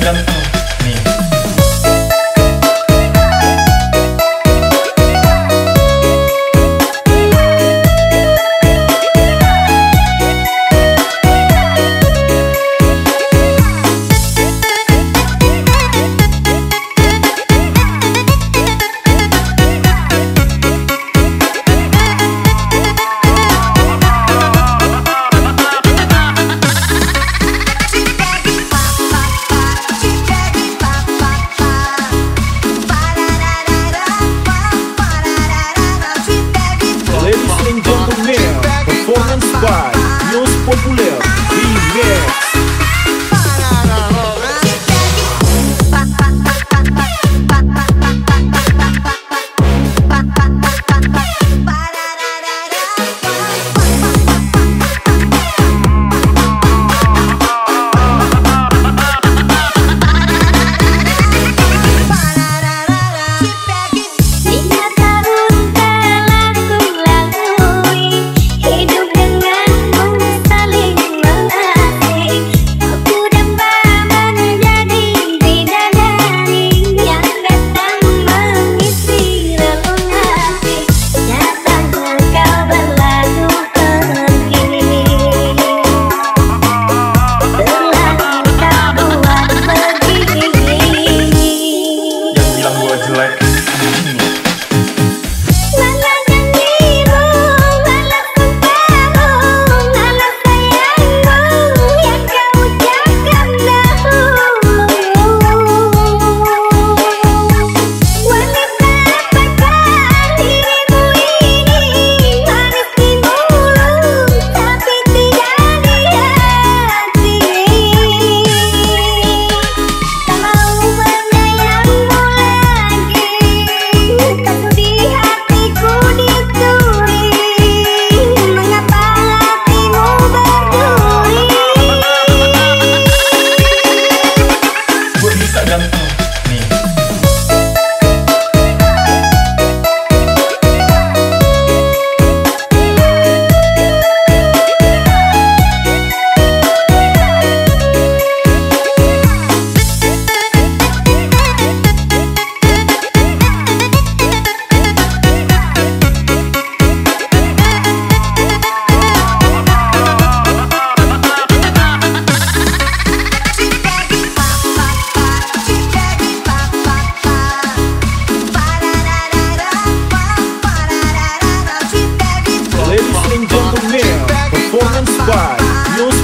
dum dum. Uruguai e os